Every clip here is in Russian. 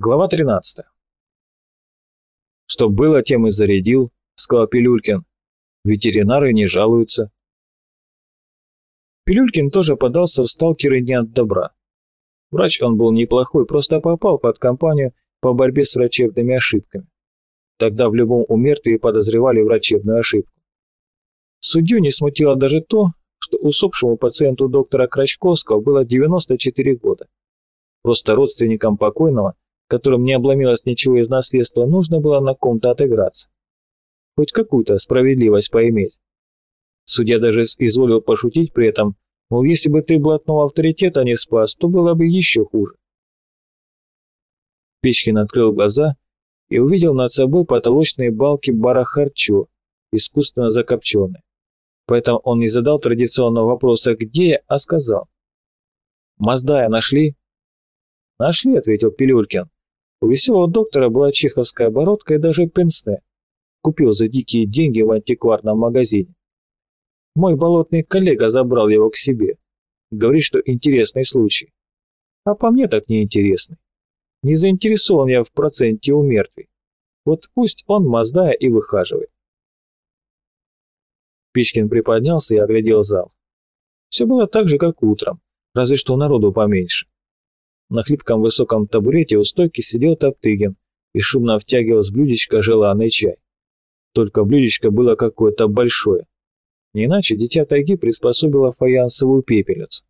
Глава 13. «Что было, тем и зарядил», — сказал Пилюлькин. «Ветеринары не жалуются». Пилюлькин тоже подался в сталкеры не от добра. Врач он был неплохой, просто попал под компанию по борьбе с врачебными ошибками. Тогда в любом умертвии подозревали врачебную ошибку. Судью не смутило даже то, что усопшему пациенту доктора Крачковского было 94 года. Просто родственникам покойного – которым не обломилось ничего из наследства, нужно было на ком-то отыграться. Хоть какую-то справедливость поиметь. Судья даже изволил пошутить при этом, мол, если бы ты блатного авторитета не спас, то было бы еще хуже. Печкин открыл глаза и увидел над собой потолочные балки бара Харчо, искусственно закопченные. Поэтому он не задал традиционного вопроса «где?», а сказал «Маздая нашли?» «Нашли», — ответил Пилюлькин. У веселого доктора была чеховская оборотка и даже пенсне. Купил за дикие деньги в антикварном магазине. Мой болотный коллега забрал его к себе. Говорит, что интересный случай. А по мне так неинтересный. Не заинтересован я в проценте у мертвей. Вот пусть он маздая и выхаживает. Пичкин приподнялся и оглядел зал. Все было так же, как утром, разве что народу поменьше. На хлипком высоком табурете у стойки сидел Топтыгин и шумно втягивал с блюдечка желанный чай. Только блюдечко было какое-то большое. Не иначе дитя тайги приспособило фаянсовую пепельницу.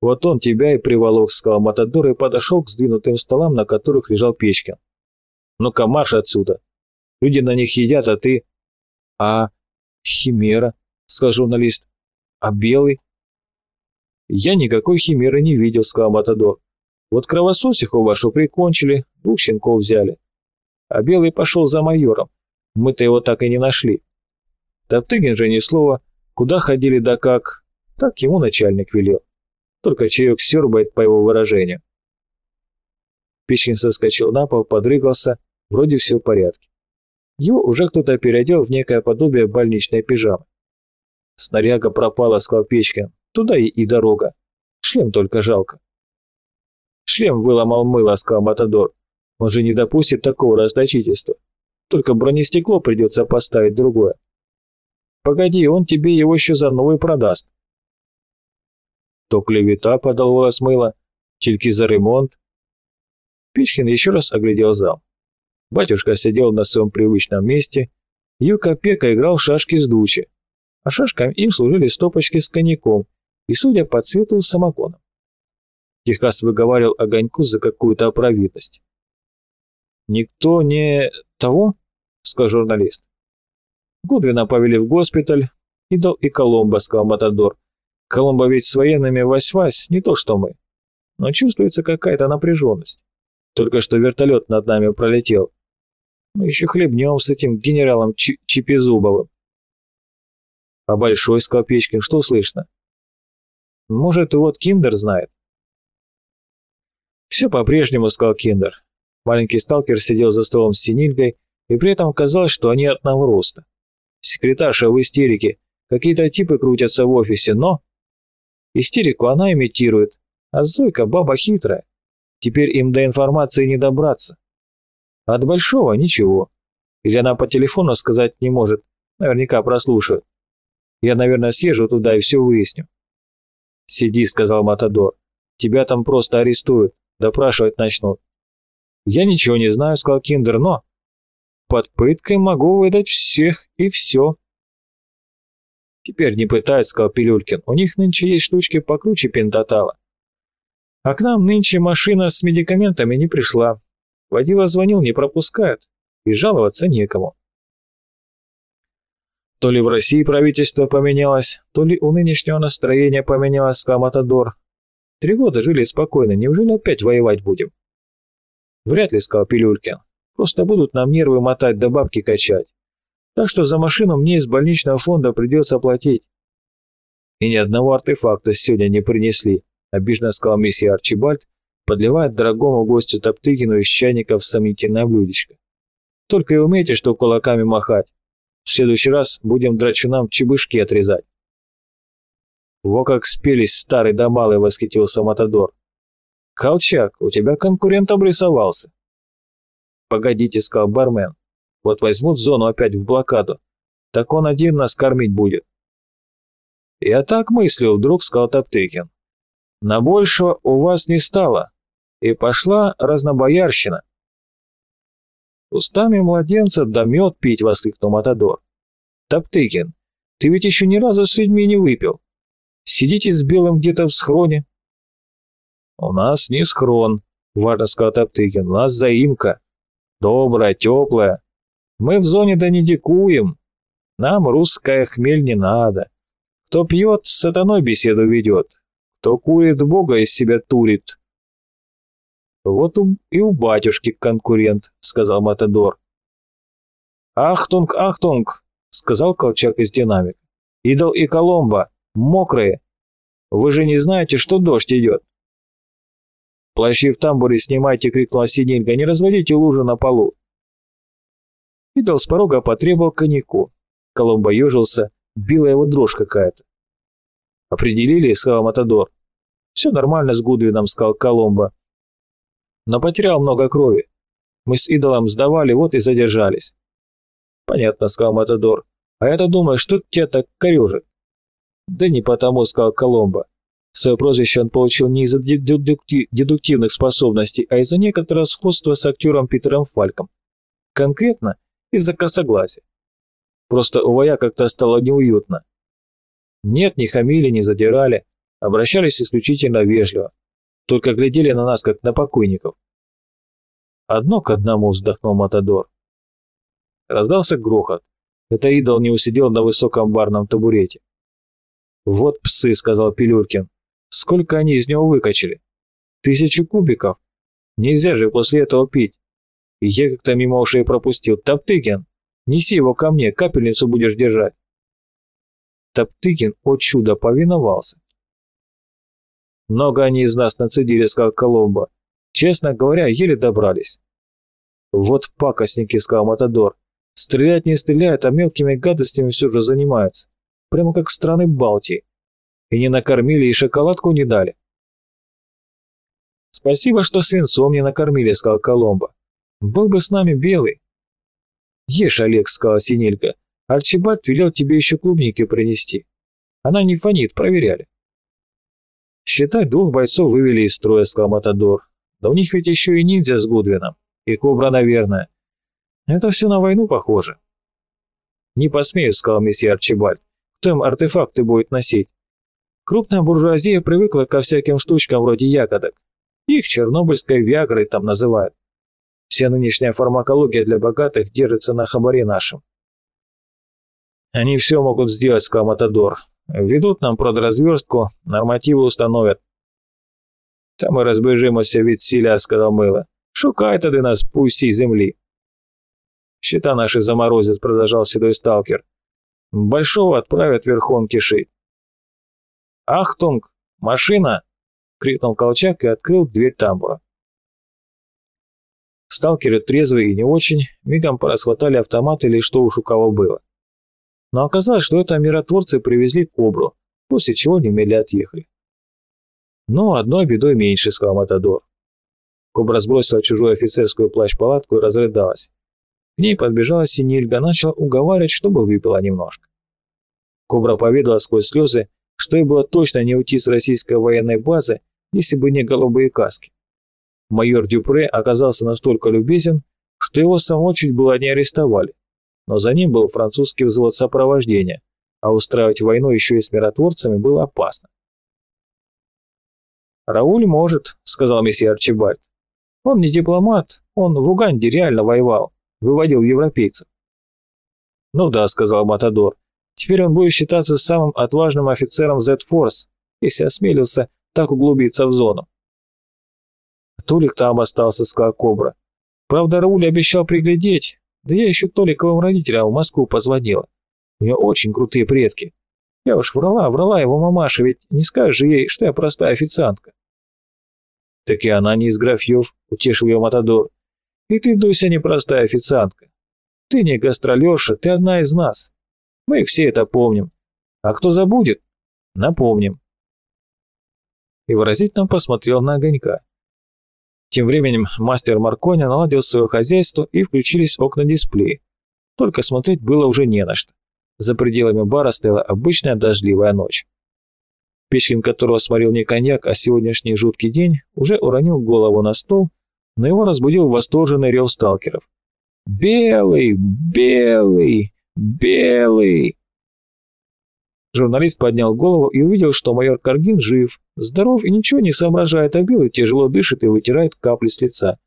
«Вот он тебя и приволок», — сказал Матадор и подошел к сдвинутым столам, на которых лежал Печкин. «Ну-ка, марш отсюда! Люди на них едят, а ты...» «А... химера», — сказал журналист. «А белый?» «Я никакой химеры не видел», — сказал Матадор. «Вот кровососиху вашу прикончили, двух щенков взяли. А Белый пошел за майором. Мы-то его так и не нашли. Топтыгин же ни слова, куда ходили да как, так ему начальник велел. Только чаек сербает по его выражению». Печкин соскочил на пол, подрыгался, вроде все в порядке. Его уже кто-то переодел в некое подобие больничной пижамы. «Снаряга пропала», — сказал Печкин. Туда и, дорога. Шлем только жалко. Шлем выломал мыло, сказал Матадор. Он же не допустит такого расточительства. Только бронестекло придется поставить другое. Погоди, он тебе его еще за новый продаст. То клевета, подал голос мыло, тільки за ремонт. Пичкин еще раз оглядел зал. Батюшка сидел на своем привычном месте, Юка Пека играл шашки с дучи, а шашками им служили стопочки с коньяком и, судя по цвету, самогоном. Техас выговаривал огоньку за какую-то оправитность. «Никто не того?» — сказал журналист. Гудвина повели в госпиталь, идол и Коломбо, сказал Матадор. Коломбо ведь с военными вась-вась, не то что мы. Но чувствуется какая-то напряженность. Только что вертолет над нами пролетел. Мы еще хлебнем с этим генералом Ч Чипизубовым. А Большой, сказал Печкин, что слышно? Может, вот Киндер знает. Все по-прежнему, сказал Киндер. Маленький сталкер сидел за столом с Синильгой, и при этом казалось, что они одного роста. Секретарша в истерике, какие-то типы крутятся в офисе, но... Истерику она имитирует, а Зойка баба хитрая. Теперь им до информации не добраться. От Большого ничего. Или она по телефону сказать не может, наверняка прослушают. Я, наверное, съезжу туда и все выясню. «Сиди», — сказал Матадор. «Тебя там просто арестуют, допрашивать начнут». «Я ничего не знаю», — сказал Киндер, — «но...» «Под пыткой могу выдать всех и все». «Теперь не пытаются», — сказал Пилюлькин. «У них нынче есть штучки покруче пентатала». «А к нам нынче машина с медикаментами не пришла. Водила звонил, не пропускают. И жаловаться некому». То ли в России правительство поменялось, то ли у нынешнего настроения поменялось, сказал Матадор. Три года жили спокойно, неужели опять воевать будем? Вряд ли, сказал Пилюлькин. Просто будут нам нервы мотать да бабки качать. Так что за машину мне из больничного фонда придется платить. И ни одного артефакта сегодня не принесли, обиженно сказал месье Арчибальд, подливая дорогому гостю Топтыгину из чайника в сомнительное блюдечко. Только и умеете, что кулаками махать. В следующий раз будем драчунам чебышки отрезать. Во как спелись старый да малый, восхитился Матадор. Колчак, у тебя конкурент обрисовался. Погодите, сказал бармен. Вот возьмут зону опять в блокаду. Так он один нас кормить будет. Я так мыслил, вдруг сказал Топтыкин. На большего у вас не стало. И пошла разнобоярщина. Устами младенца да мед пить, воскликнул Матадор. Топтыкин, ты ведь еще ни разу с людьми не выпил. Сидите с белым где-то в схроне. У нас не схрон, важно сказал Топтыкин, у нас заимка. Добрая, теплая. Мы в зоне да не дикуем. Нам русская хмель не надо. Кто пьет, с сатаной беседу ведет. Кто курит, Бога из себя турит. Вот и у батюшки конкурент, сказал Матадор. Achtung, achtung, сказал Колчак из динамика. Идол и Коломбо, мокрые. Вы же не знаете, что дождь идет. Плащи в тамбуре снимайте, крикнула Синильга, не разводите лужу на полу. Идол с порога потребовал коньяку. Коломбо ежился, била его дрожь какая-то. «Определили?» — сказал Матадор. «Все нормально с Гудвином», — сказал Коломбо. «Но потерял много крови. Мы с идолом сдавали, вот и задержались». «Понятно», — сказал Матадор. «А я-то думаю, что тебя так корежит?» «Да не потому», — сказал Коломба. Свое прозвище он получил не из-за дедуктивных способностей, а из-за некоторого сходства с актером Питером Фальком. Конкретно из-за косоглазия. Просто у Вая как-то стало неуютно. Нет, не хамили, не задирали, обращались исключительно вежливо, только глядели на нас, как на покойников. Одно к одному вздохнул Матадор. Раздался грохот. Это идол не усидел на высоком барном табурете. «Вот псы», — сказал Пилюркин. «Сколько они из него выкачали? Тысячу кубиков? Нельзя же после этого пить. И я как-то мимо ушей пропустил. Топтыгин, неси его ко мне, капельницу будешь держать». Топтыгин, о чудо, повиновался. «Много они из нас нацедили», — сказал Коломбо. «Честно говоря, еле добрались». «Вот пакостники», — сказал Матадор. «Стрелять не стреляют, а мелкими гадостями все же занимаются. Прямо как страны Балтии. И не накормили, и шоколадку не дали». «Спасибо, что свинцом не накормили», — сказал Коломбо. «Был бы с нами белый». «Ешь, Олег», — сказала Синелька. Арчибальд велел тебе еще клубники принести. Она не фонит, проверяли. Считай, двух бойцов вывели из строя, сказал Матадор. Да у них ведь еще и ниндзя с Гудвином. И Кобра, наверное. Это все на войну похоже. Не посмею, сказал месье Арчибальд. Кто им артефакты будет носить? Крупная буржуазия привыкла ко всяким штучкам вроде ягодок. Их чернобыльской виагрой там называют. Вся нынешняя фармакология для богатых держится на хабаре нашем. Они все могут сделать, сказал Матадор. Ведут нам продразверстку, нормативы установят. Та ми розбежимося від сіля, сказал Мыло. Шукай тоді нас по усій землі. Счета наши заморозят, продолжал седой сталкер. Большого отправят верхом кишить. «Ахтунг! Машина!» — крикнул Колчак и открыл дверь тамбура. Сталкеры, трезвые и не очень, мигом порасхватали автоматы или что уж у кого было. Но оказалось, что это миротворцы привезли кобру, после чего немедля отъехали. «Ну, одной бедой меньше», — сказал Матадор. Кобра сбросила чужую офицерскую плащ-палатку и разрыдалась. К ней подбежала Синильга, начала уговаривать, чтобы выпила немножко. Кобра поведала сквозь слезы, что ей было точно не уйти с российской военной базы, если бы не голубые каски. Майор Дюпре оказался настолько любезен, что его самого чуть было не арестовали но за ним был французский взвод сопровождения, а устраивать войну еще и с миротворцами было опасно. «Рауль может», — сказал месье Арчибальд. «Он не дипломат, он в Уганде реально воевал, выводил европейцев». «Ну да», — сказал Матадор, — «теперь он будет считаться самым отважным офицером Z-Force, если осмелился так углубиться в зону». «Толик там остался», — сказал Кобра. «Правда, Рауль обещал приглядеть, да я еще Толиковым родителям в Москву позвонила. У нее очень крутые предки. Я уж врала, врала его мамаша, ведь не скажешь же ей, что я простая официантка. Так и она не из графьев, утешил ее Матадор. И ты, Дуся, не простая официантка. Ты не гастролерша, ты одна из нас. Мы все это помним. А кто забудет, напомним. И выразительно посмотрел на огонька. Тем временем мастер Марконя наладил свое хозяйство и включились окна дисплея. Только смотреть было уже не на что. За пределами бара стояла обычная дождливая ночь. Печкин, которого сморил не коньяк, а сегодняшний жуткий день, уже уронил голову на стол, но его разбудил восторженный рев сталкеров. «Белый! Белый! Белый!» Журналист поднял голову и увидел, что майор Каргин жив, здоров и ничего не соображает, а Белый тяжело дышит и вытирает капли с лица.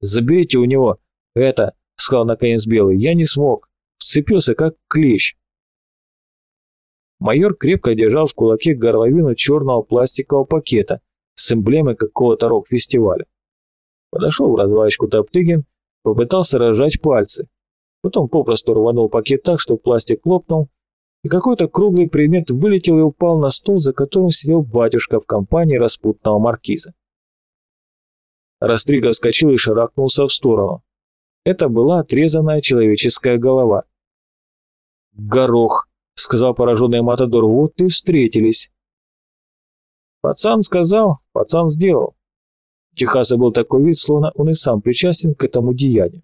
«Заберите у него это!» — сказал наконец Белый. «Я не смог. Вцепился, как клещ». Майор крепко держал в кулаке горловину черного пластикового пакета с эмблемой какого-то рок-фестиваля. Подошел в развалочку Топтыгин, попытался разжать пальцы. Потом попросту рванул пакет так, что пластик лопнул, и какой-то круглый предмет вылетел и упал на стол, за которым сидел батюшка в компании распутного маркиза. Растрига вскочил и шарахнулся в сторону. Это была отрезанная человеческая голова. «Горох», — сказал пораженный Матадор, — «вот и встретились». Пацан сказал, пацан сделал. Техаса был такой вид, словно он и сам причастен к этому деянию.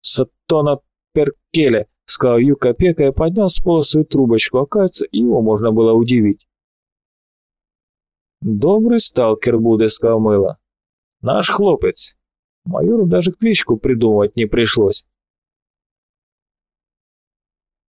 «Сатона Перкеля», — сказал Юка Пека и поднял с пола свою трубочку, оказывается, его можно было удивить. «Добрый сталкер буде», — сказал Мыло. «Наш хлопец. Майору даже кличку придумывать не пришлось.